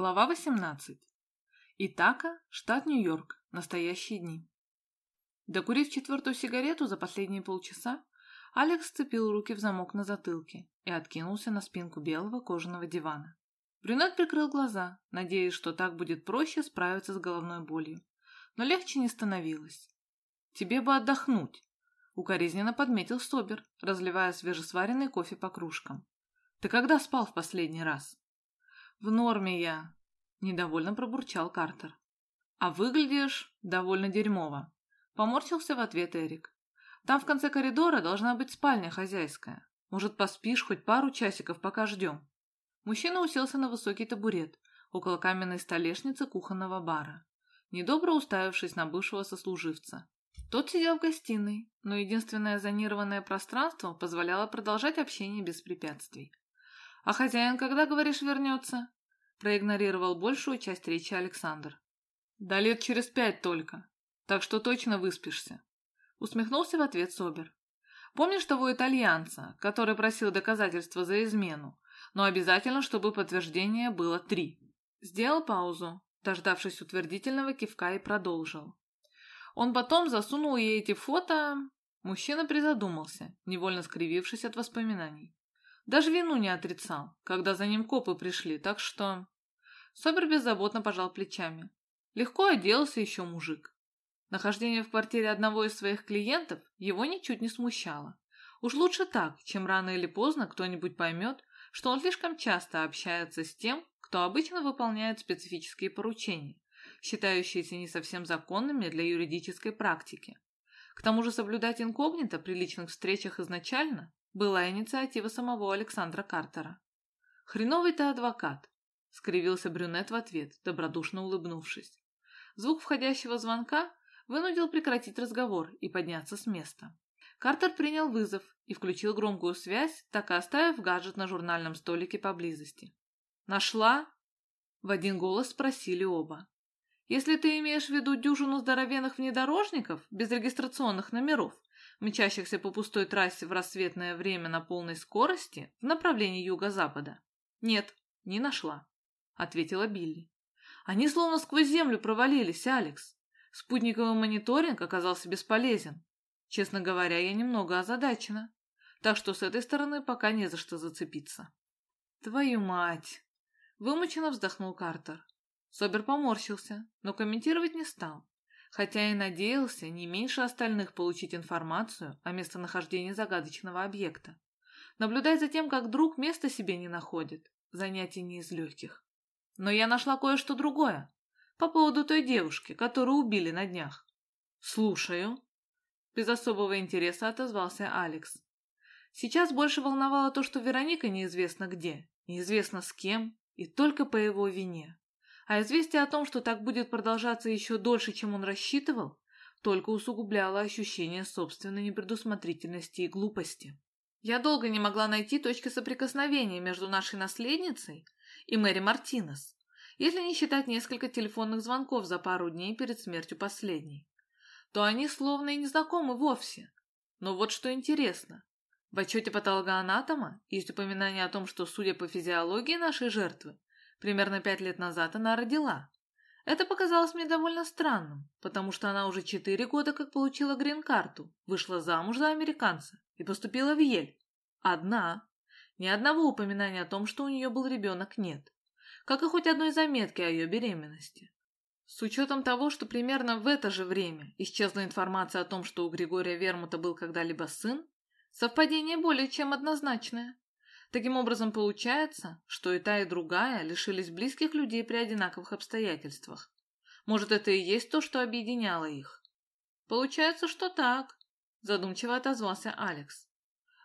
Глава 18. Итака, штат Нью-Йорк. Настоящие дни. Докурив четвертую сигарету за последние полчаса, Алекс сцепил руки в замок на затылке и откинулся на спинку белого кожаного дивана. Брюнет прикрыл глаза, надеясь, что так будет проще справиться с головной болью. Но легче не становилось. «Тебе бы отдохнуть», — укоризненно подметил Собер, разливая свежесваренный кофе по кружкам. «Ты когда спал в последний раз?» «В норме я», — недовольно пробурчал Картер. «А выглядишь довольно дерьмово», — поморщился в ответ Эрик. «Там в конце коридора должна быть спальня хозяйская. Может, поспишь хоть пару часиков, пока ждем?» Мужчина уселся на высокий табурет около каменной столешницы кухонного бара, недобро уставившись на бывшего сослуживца. Тот сидел в гостиной, но единственное зонированное пространство позволяло продолжать общение без препятствий. «А хозяин когда, говоришь, вернется?» Проигнорировал большую часть речи Александр. «Да лет через пять только, так что точно выспишься». Усмехнулся в ответ Собер. «Помнишь того итальянца, который просил доказательства за измену, но обязательно, чтобы подтверждение было три?» Сделал паузу, дождавшись утвердительного кивка, и продолжил. Он потом засунул ей эти фото... Мужчина призадумался, невольно скривившись от воспоминаний. Даже вину не отрицал, когда за ним копы пришли, так что... Собер беззаботно пожал плечами. Легко оделся еще мужик. Нахождение в квартире одного из своих клиентов его ничуть не смущало. Уж лучше так, чем рано или поздно кто-нибудь поймет, что он слишком часто общается с тем, кто обычно выполняет специфические поручения, считающиеся не совсем законными для юридической практики. К тому же соблюдать инкогнито при личных встречах изначально была инициатива самого Александра Картера. «Хреновый ты адвокат», — скривился брюнет в ответ, добродушно улыбнувшись. Звук входящего звонка вынудил прекратить разговор и подняться с места. Картер принял вызов и включил громкую связь, так и оставив гаджет на журнальном столике поблизости. «Нашла?» — в один голос спросили оба. «Если ты имеешь в виду дюжину здоровенных внедорожников без регистрационных номеров, мчащихся по пустой трассе в рассветное время на полной скорости в направлении юго-запада. «Нет, не нашла», — ответила Билли. «Они словно сквозь землю провалились, Алекс. Спутниковый мониторинг оказался бесполезен. Честно говоря, я немного озадачена. Так что с этой стороны пока не за что зацепиться». «Твою мать!» — вымученно вздохнул Картер. Собер поморщился, но комментировать не стал хотя и надеялся не меньше остальных получить информацию о местонахождении загадочного объекта. Наблюдать за тем, как друг места себе не находит, занятие не из легких. Но я нашла кое-что другое, по поводу той девушки, которую убили на днях. «Слушаю», — без особого интереса отозвался Алекс. Сейчас больше волновало то, что Вероника неизвестно где, неизвестно с кем, и только по его вине. А известие о том, что так будет продолжаться еще дольше, чем он рассчитывал, только усугубляло ощущение собственной непредусмотрительности и глупости. Я долго не могла найти точки соприкосновения между нашей наследницей и Мэри Мартинес, если не считать несколько телефонных звонков за пару дней перед смертью последней. То они словно и не знакомы вовсе. Но вот что интересно. В отчете патологоанатома есть упоминание о том, что, судя по физиологии нашей жертвы, Примерно пять лет назад она родила. Это показалось мне довольно странным, потому что она уже четыре года как получила грин-карту, вышла замуж за американца и поступила в Ель. Одна. Ни одного упоминания о том, что у нее был ребенок, нет. Как и хоть одной заметки о ее беременности. С учетом того, что примерно в это же время исчезла информация о том, что у Григория Вермута был когда-либо сын, совпадение более чем однозначное. Таким образом, получается, что и та, и другая лишились близких людей при одинаковых обстоятельствах. Может, это и есть то, что объединяло их? Получается, что так, задумчиво отозвался Алекс.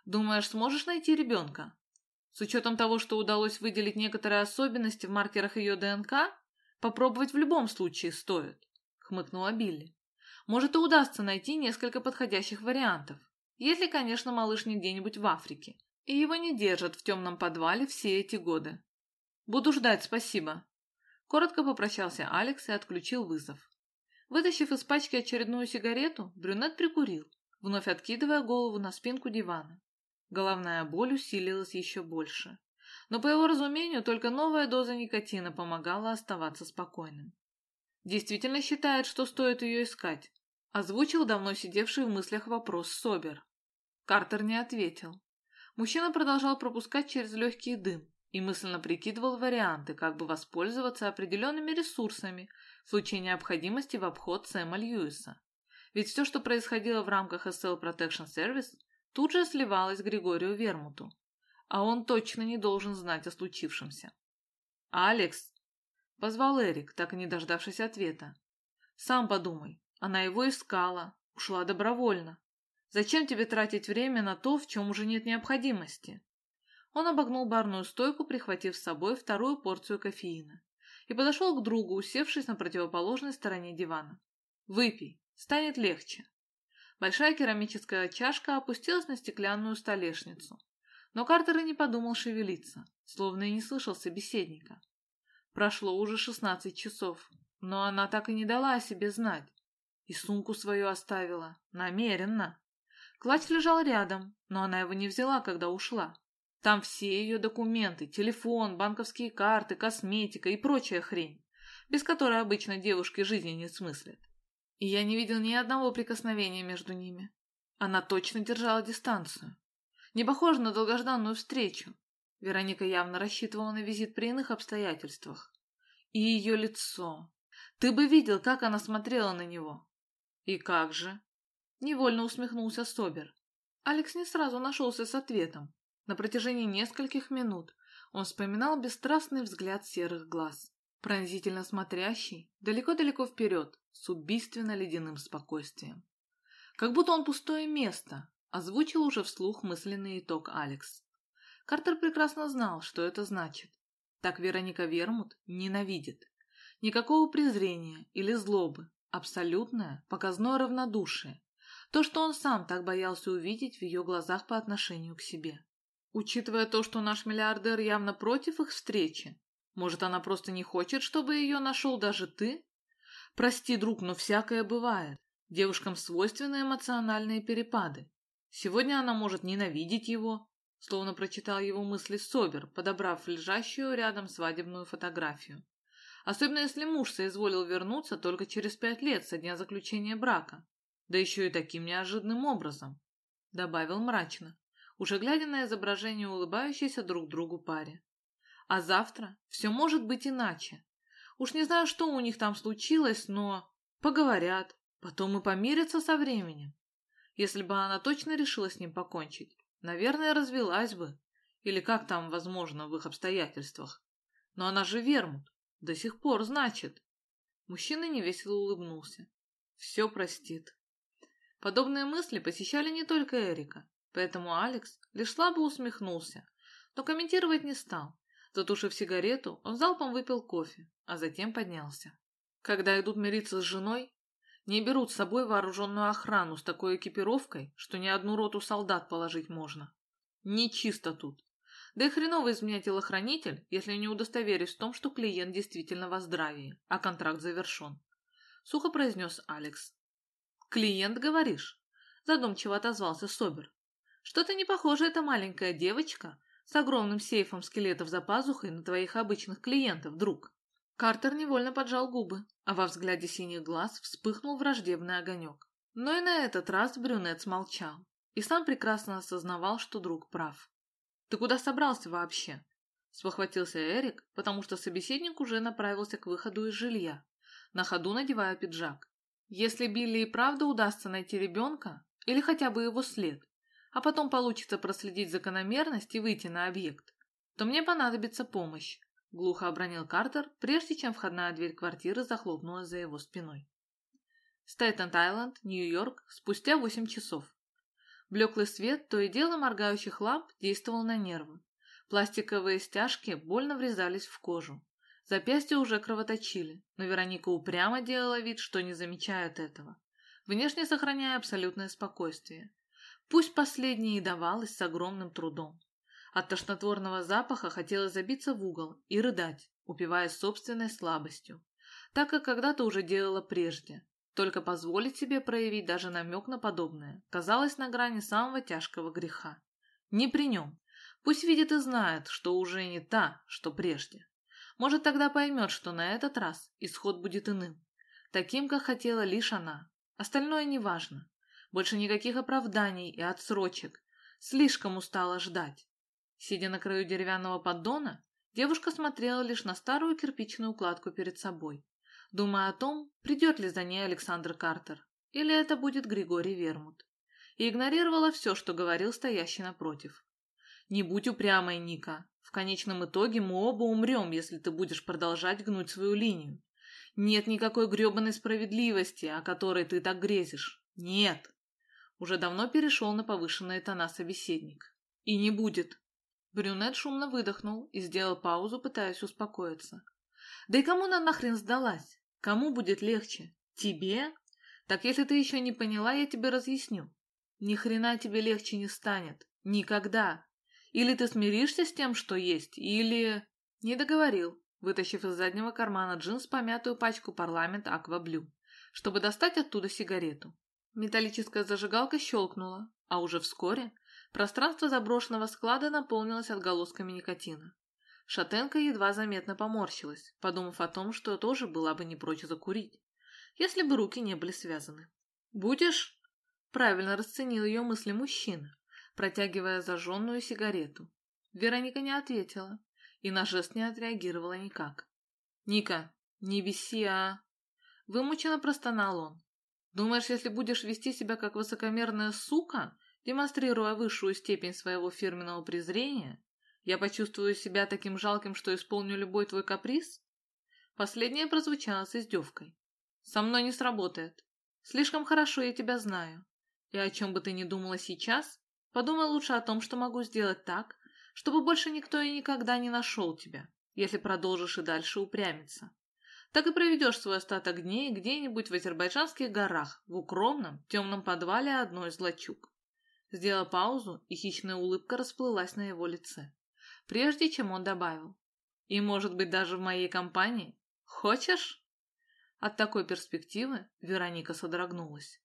Думаешь, сможешь найти ребенка? С учетом того, что удалось выделить некоторые особенности в маркерах ее ДНК, попробовать в любом случае стоит, хмыкнула Билли. Может, и удастся найти несколько подходящих вариантов, если, конечно, малыш не где-нибудь в Африке и его не держат в темном подвале все эти годы. Буду ждать, спасибо. Коротко попрощался Алекс и отключил вызов. Вытащив из пачки очередную сигарету, брюнет прикурил, вновь откидывая голову на спинку дивана. Головная боль усилилась еще больше. Но, по его разумению, только новая доза никотина помогала оставаться спокойным. Действительно считает, что стоит ее искать. Озвучил давно сидевший в мыслях вопрос Собер. Картер не ответил. Мужчина продолжал пропускать через легкий дым и мысленно прикидывал варианты, как бы воспользоваться определенными ресурсами в случае необходимости в обход Сэма Льюиса. Ведь все, что происходило в рамках SL Protection Service, тут же сливалось Григорию Вермуту. А он точно не должен знать о случившемся. «Алекс!» — позвал Эрик, так и не дождавшись ответа. «Сам подумай, она его искала, ушла добровольно. Зачем тебе тратить время на то, в чем уже нет необходимости?» Он обогнул барную стойку, прихватив с собой вторую порцию кофеина, и подошел к другу, усевшись на противоположной стороне дивана. «Выпей, станет легче». Большая керамическая чашка опустилась на стеклянную столешницу. Но Картер и не подумал шевелиться, словно и не слышал собеседника. Прошло уже шестнадцать часов, но она так и не дала о себе знать. И сумку свою оставила. Намеренно. Клатч лежал рядом, но она его не взяла, когда ушла. Там все ее документы, телефон, банковские карты, косметика и прочая хрень, без которой обычно девушки жизни не смыслят. И я не видел ни одного прикосновения между ними. Она точно держала дистанцию. Не похоже на долгожданную встречу. Вероника явно рассчитывала на визит при иных обстоятельствах. И ее лицо. Ты бы видел, как она смотрела на него. И как же? Невольно усмехнулся Собер. Алекс не сразу нашелся с ответом. На протяжении нескольких минут он вспоминал бесстрастный взгляд серых глаз, пронзительно смотрящий далеко-далеко вперед, с убийственно-ледяным спокойствием. Как будто он пустое место, озвучил уже вслух мысленный итог Алекс. Картер прекрасно знал, что это значит. Так Вероника Вермут ненавидит. Никакого презрения или злобы, абсолютное, показное равнодушие. То, что он сам так боялся увидеть в ее глазах по отношению к себе. Учитывая то, что наш миллиардер явно против их встречи, может, она просто не хочет, чтобы ее нашел даже ты? Прости, друг, но всякое бывает. Девушкам свойственны эмоциональные перепады. Сегодня она может ненавидеть его, словно прочитал его мысли Собер, подобрав лежащую рядом свадебную фотографию. Особенно если муж соизволил вернуться только через пять лет со дня заключения брака. Да еще и таким неожиданным образом. Добавил мрачно, уже глядя на изображение улыбающейся друг другу паре. А завтра все может быть иначе. Уж не знаю, что у них там случилось, но поговорят, потом и помирятся со временем. Если бы она точно решила с ним покончить, наверное, развелась бы. Или как там возможно в их обстоятельствах. Но она же вермут. До сих пор, значит. Мужчина невесело улыбнулся. Все простит. Подобные мысли посещали не только Эрика, поэтому Алекс лишь слабо усмехнулся, но комментировать не стал. Затушив сигарету, он залпом выпил кофе, а затем поднялся. Когда идут мириться с женой, не берут с собой вооруженную охрану с такой экипировкой, что ни одну роту солдат положить можно. Не чисто тут. Да и хреново из меня телохранитель, если не удостоверюсь в том, что клиент действительно во здравии, а контракт завершен. Сухо произнес Алекс. «Клиент, говоришь?» Задумчиво отозвался Собер. «Что-то не похоже эта маленькая девочка с огромным сейфом скелетов за пазухой на твоих обычных клиентов, друг». Картер невольно поджал губы, а во взгляде синих глаз вспыхнул враждебный огонек. Но и на этот раз брюнет смолчал и сам прекрасно осознавал, что друг прав. «Ты куда собрался вообще?» – спохватился Эрик, потому что собеседник уже направился к выходу из жилья, на ходу надевая пиджак. «Если Билли и правда удастся найти ребенка, или хотя бы его след, а потом получится проследить закономерность и выйти на объект, то мне понадобится помощь глухо обронил Картер, прежде чем входная дверь квартиры захлопнулась за его спиной. Стейтенд-Айленд, Нью-Йорк, спустя восемь часов. Блеклый свет то и дело моргающих ламп действовал на нервы. Пластиковые стяжки больно врезались в кожу. Запястья уже кровоточили, но Вероника упрямо делала вид, что не замечает этого, внешне сохраняя абсолютное спокойствие. Пусть последнее и давалось с огромным трудом. От тошнотворного запаха хотелось забиться в угол и рыдать, упиваясь собственной слабостью, так как когда-то уже делала прежде. Только позволить себе проявить даже намек на подобное казалось на грани самого тяжкого греха. Не при нем. Пусть видит и знает, что уже не та, что прежде. Может, тогда поймет, что на этот раз исход будет иным. Таким, как хотела лишь она. Остальное неважно. Больше никаких оправданий и отсрочек. Слишком устала ждать. Сидя на краю деревянного поддона, девушка смотрела лишь на старую кирпичную укладку перед собой, думая о том, придет ли за ней Александр Картер, или это будет Григорий Вермут, и игнорировала все, что говорил стоящий напротив. «Не будь упрямой, Ника. Конечном итоге мы оба умрем, если ты будешь продолжать гнуть свою линию. Нет никакой гребаной справедливости, о которой ты так грезишь. Нет!» Уже давно перешел на повышенные тона собеседник. «И не будет!» Брюнет шумно выдохнул и сделал паузу, пытаясь успокоиться. «Да и кому она нахрен сдалась? Кому будет легче? Тебе? Так если ты еще не поняла, я тебе разъясню. Ни хрена тебе легче не станет. Никогда. Или ты смиришься с тем, что есть, или...» Не договорил, вытащив из заднего кармана джинс помятую пачку парламент Акваблю, чтобы достать оттуда сигарету. Металлическая зажигалка щелкнула, а уже вскоре пространство заброшенного склада наполнилось отголосками никотина. Шатенка едва заметно поморщилась, подумав о том, что тоже была бы не прочь закурить, если бы руки не были связаны. «Будешь?» – правильно расценил ее мысли мужчина, протягивая зажженную сигарету. Вероника не ответила и на жест не отреагировала никак. «Ника, не беси, а...» Вымученно простонал он. «Думаешь, если будешь вести себя как высокомерная сука, демонстрируя высшую степень своего фирменного презрения, я почувствую себя таким жалким, что исполню любой твой каприз?» Последнее прозвучало с издевкой. «Со мной не сработает. Слишком хорошо я тебя знаю. И о чем бы ты ни думала сейчас, Подумай лучше о том, что могу сделать так, чтобы больше никто и никогда не нашел тебя, если продолжишь и дальше упрямиться. Так и проведешь свой остаток дней где-нибудь в азербайджанских горах, в укромном, темном подвале одной из лачуг. Сделал паузу, и хищная улыбка расплылась на его лице. Прежде чем он добавил. И, может быть, даже в моей компании? Хочешь? От такой перспективы Вероника содрогнулась.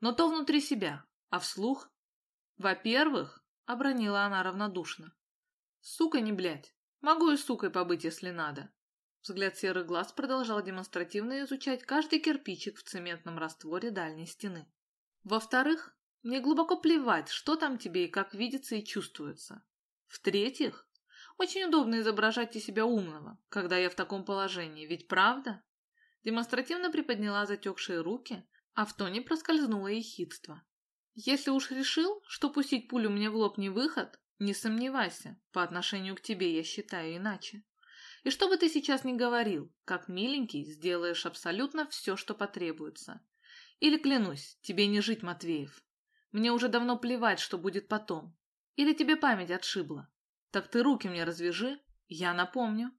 Но то внутри себя, а вслух во-первых, обронила она равнодушно. Сука не блядь. Могу и сукой побыть, если надо. Взгляд серых глаз продолжал демонстративно изучать каждый кирпичик в цементном растворе дальней стены. Во-вторых, мне глубоко плевать, что там тебе и как видится и чувствуется. В-третьих, очень удобно изображать из себя умного, когда я в таком положении, ведь правда? Демонстративно приподняла затекшие руки, а в тоне проскользнуло ехидство. Если уж решил, что пустить пулю мне в лоб не выход, не сомневайся, по отношению к тебе я считаю иначе. И что бы ты сейчас ни говорил, как миленький, сделаешь абсолютно все, что потребуется. Или, клянусь, тебе не жить, Матвеев. Мне уже давно плевать, что будет потом. Или тебе память отшибла. Так ты руки мне развяжи, я напомню.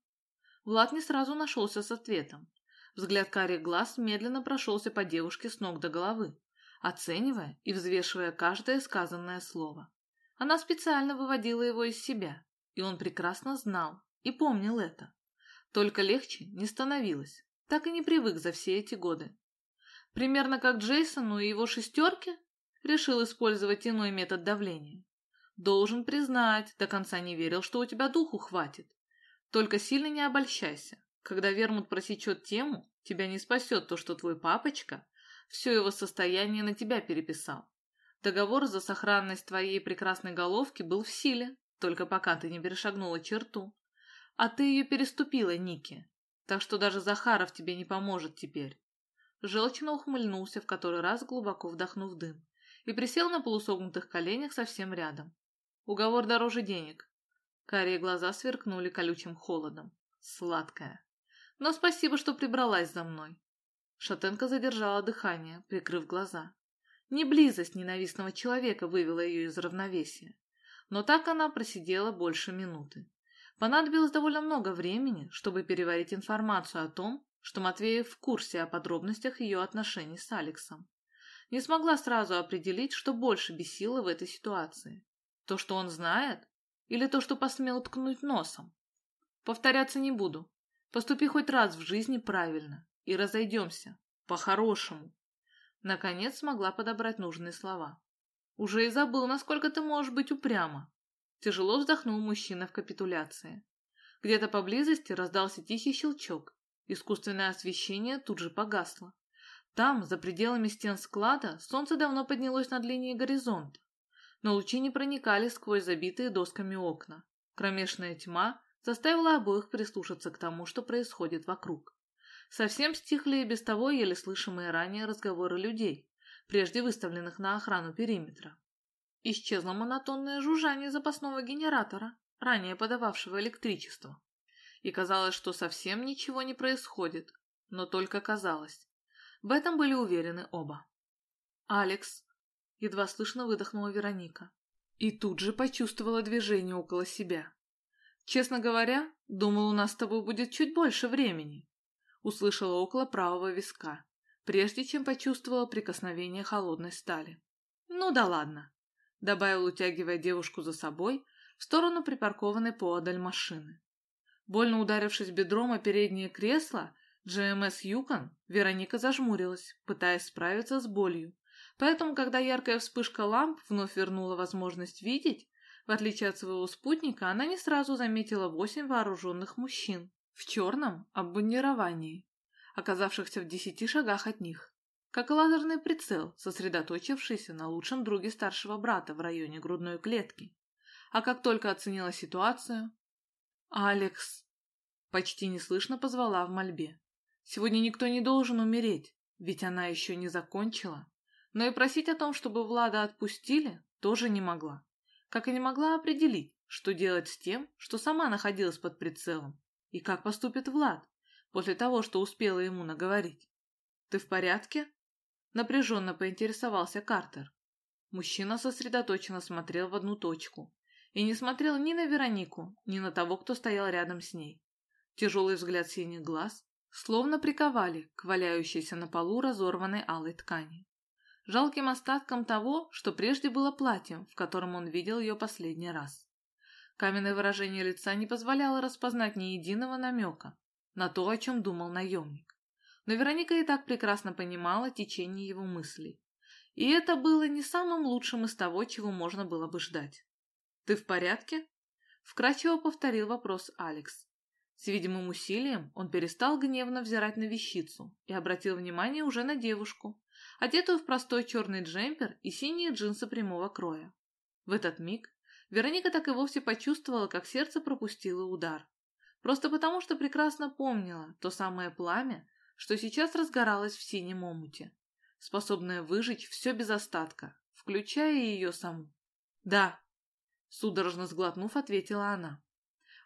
Влад не сразу нашелся с ответом. Взгляд карих глаз медленно прошелся по девушке с ног до головы оценивая и взвешивая каждое сказанное слово. Она специально выводила его из себя, и он прекрасно знал и помнил это. Только легче не становилось, так и не привык за все эти годы. Примерно как Джейсону и его шестерке решил использовать иной метод давления. Должен признать, до конца не верил, что у тебя духу хватит. Только сильно не обольщайся. Когда Вермут просечет тему, тебя не спасет то, что твой папочка все его состояние на тебя переписал. Договор за сохранность твоей прекрасной головки был в силе, только пока ты не перешагнула черту. А ты ее переступила, Ники, так что даже Захаров тебе не поможет теперь. Желчно ухмыльнулся, в который раз глубоко вдохнув дым, и присел на полусогнутых коленях совсем рядом. Уговор дороже денег. Карие глаза сверкнули колючим холодом. Сладкая. Но спасибо, что прибралась за мной. Шатенка задержала дыхание, прикрыв глаза. Не близость ненавистного человека вывела ее из равновесия. Но так она просидела больше минуты. Понадобилось довольно много времени, чтобы переварить информацию о том, что Матвеев в курсе о подробностях ее отношений с Алексом. Не смогла сразу определить, что больше бесило в этой ситуации. То, что он знает, или то, что посмел ткнуть носом. Повторяться не буду. Поступи хоть раз в жизни правильно, и разойдемся. По-хорошему. Наконец смогла подобрать нужные слова. Уже и забыл, насколько ты можешь быть упряма. Тяжело вздохнул мужчина в капитуляции. Где-то поблизости раздался тихий щелчок. Искусственное освещение тут же погасло. Там, за пределами стен склада, солнце давно поднялось над линией горизонта, но лучи не проникали сквозь забитые досками окна. Кромешная тьма заставила обоих прислушаться к тому, что происходит вокруг. Совсем стихли и без того еле слышимые ранее разговоры людей, прежде выставленных на охрану периметра. Исчезло монотонное жужжание запасного генератора, ранее подававшего электричество. И казалось, что совсем ничего не происходит, но только казалось. В этом были уверены оба. «Алекс!» — едва слышно выдохнула Вероника. И тут же почувствовала движение около себя. «Честно говоря, думал, у нас с тобой будет чуть больше времени», — услышала около правого виска, прежде чем почувствовала прикосновение холодной стали. «Ну да ладно», — добавил, утягивая девушку за собой в сторону припаркованной поодаль машины. Больно ударившись бедром о переднее кресло GMS Юкон, Вероника зажмурилась, пытаясь справиться с болью. Поэтому, когда яркая вспышка ламп вновь вернула возможность видеть, в отличие от своего спутника, она не сразу заметила восемь вооруженных мужчин в черном обмундировании, оказавшихся в десяти шагах от них, как лазерный прицел, сосредоточившийся на лучшем друге старшего брата в районе грудной клетки. А как только оценила ситуацию, «Алекс!» Почти неслышно позвала в мольбе. Сегодня никто не должен умереть, ведь она еще не закончила. Но и просить о том, чтобы Влада отпустили, тоже не могла. Как и не могла определить, что делать с тем, что сама находилась под прицелом, и как поступит Влад после того, что успела ему наговорить. «Ты в порядке?» Напряженно поинтересовался Картер. Мужчина сосредоточенно смотрел в одну точку, и не смотрел ни на Веронику, ни на того, кто стоял рядом с ней. Тяжелый взгляд синих глаз словно приковали к валяющейся на полу разорванной алой ткани. Жалким остатком того, что прежде было платьем, в котором он видел ее последний раз. Каменное выражение лица не позволяло распознать ни единого намека на то, о чем думал наемник. Но Вероника и так прекрасно понимала течение его мыслей. И это было не самым лучшим из того, чего можно было бы ждать. «Ты в порядке?» Вкратчиво повторил вопрос Алекс. С видимым усилием он перестал гневно взирать на вещицу и обратил внимание уже на девушку, одетую в простой черный джемпер и синие джинсы прямого кроя. В этот миг Вероника так и вовсе почувствовала, как сердце пропустило удар. Просто потому, что прекрасно помнила то самое пламя, что сейчас разгоралось в синем омуте, способное выжечь все без остатка, включая ее саму. Да, Судорожно сглотнув, ответила она.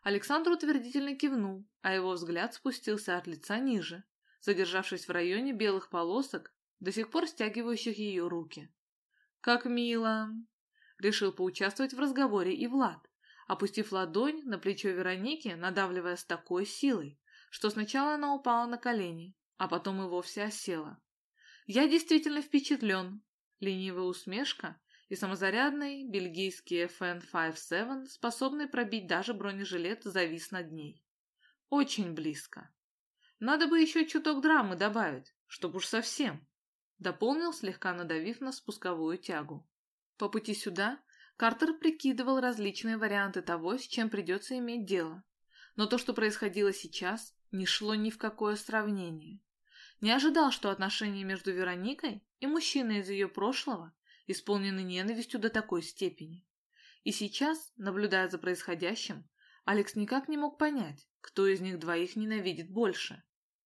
Александр утвердительно кивнул, а его взгляд спустился от лица ниже, задержавшись в районе белых полосок, до сих пор стягивающих ее руки. «Как мило!» Решил поучаствовать в разговоре и Влад, опустив ладонь на плечо Вероники, надавливая с такой силой, что сначала она упала на колени, а потом и вовсе осела. «Я действительно впечатлен!» Ленивая усмешка и самозарядный бельгийский FN-57, способный пробить даже бронежилет, завис над ней. Очень близко. Надо бы еще чуток драмы добавить, чтоб уж совсем. Дополнил, слегка надавив на спусковую тягу. По пути сюда Картер прикидывал различные варианты того, с чем придется иметь дело. Но то, что происходило сейчас, не шло ни в какое сравнение. Не ожидал, что отношения между Вероникой и мужчиной из ее прошлого исполнены ненавистью до такой степени. И сейчас, наблюдая за происходящим, Алекс никак не мог понять, кто из них двоих ненавидит больше.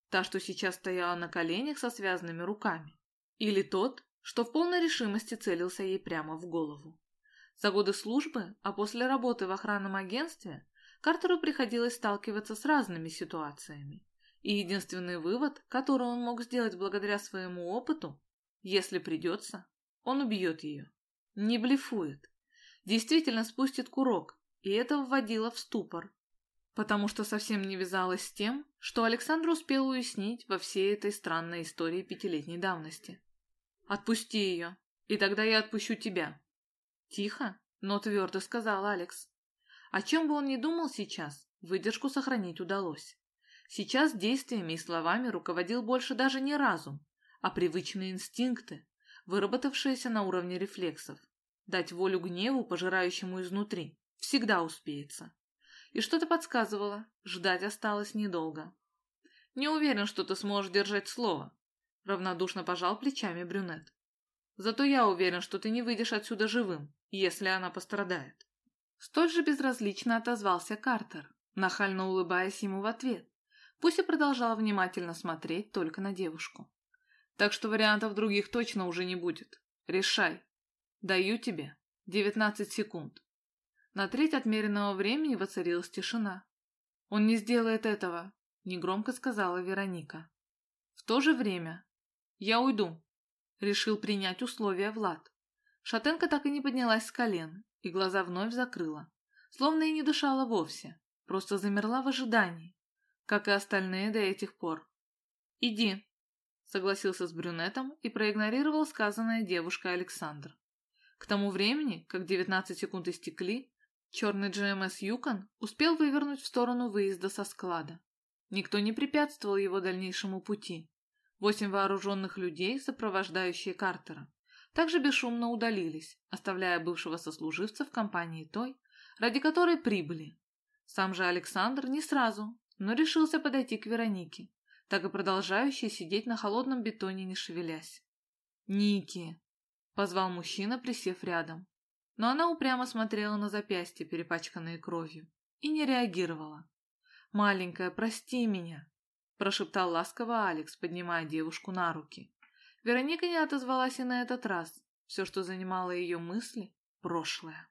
Та, что сейчас стояла на коленях со связанными руками, или тот, что в полной решимости целился ей прямо в голову. За годы службы, а после работы в охранном агентстве, Картеру приходилось сталкиваться с разными ситуациями. И единственный вывод, который он мог сделать благодаря своему опыту, если придется, он убьет ее. Не блефует. Действительно спустит курок, и это вводило в ступор. Потому что совсем не вязалось с тем, что Александр успел уяснить во всей этой странной истории пятилетней давности. «Отпусти ее, и тогда я отпущу тебя». Тихо, но твердо сказал Алекс. О чем бы он ни думал сейчас, выдержку сохранить удалось. Сейчас действиями и словами руководил больше даже не разум, а привычные инстинкты, выработавшееся на уровне рефлексов, дать волю гневу, пожирающему изнутри, Всегда успеется. И что-то подсказывало, ждать осталось недолго. «Не уверен, что ты сможешь держать слово», — равнодушно пожал плечами брюнет. «Зато я уверен, что ты не выйдешь отсюда живым, если она пострадает». Столь же безразлично отозвался Картер, нахально улыбаясь ему в ответ, пусть и продолжал внимательно смотреть только на девушку. «Так что вариантов других точно уже не будет. Решай. Даю тебе девятнадцать секунд». На треть отмеренного времени воцарилась тишина. «Он не сделает этого», — негромко сказала Вероника. «В то же время я уйду», — решил принять условия Влад. Шатенка так и не поднялась с колен и глаза вновь закрыла, словно и не дышала вовсе, просто замерла в ожидании, как и остальные до этих пор. «Иди», — согласился с брюнетом и проигнорировал сказанное девушкой Александр. К тому времени, как девятнадцать секунд истекли, черный GMS Юкон успел вывернуть в сторону выезда со склада. Никто не препятствовал его дальнейшему пути. Восемь вооруженных людей, сопровождающие Картера, также бесшумно удалились, оставляя бывшего сослуживца в компании той, ради которой прибыли. Сам же Александр не сразу, но решился подойти к Веронике, так и продолжающей сидеть на холодном бетоне, не шевелясь. «Ники!» — позвал мужчина, присев рядом. Но она упрямо смотрела на запястье, перепачканные кровью, и не реагировала. «Маленькая, прости меня», – прошептал ласково Алекс, поднимая девушку на руки. Вероника не отозвалась и на этот раз. Все, что занимало ее мысли – прошлое.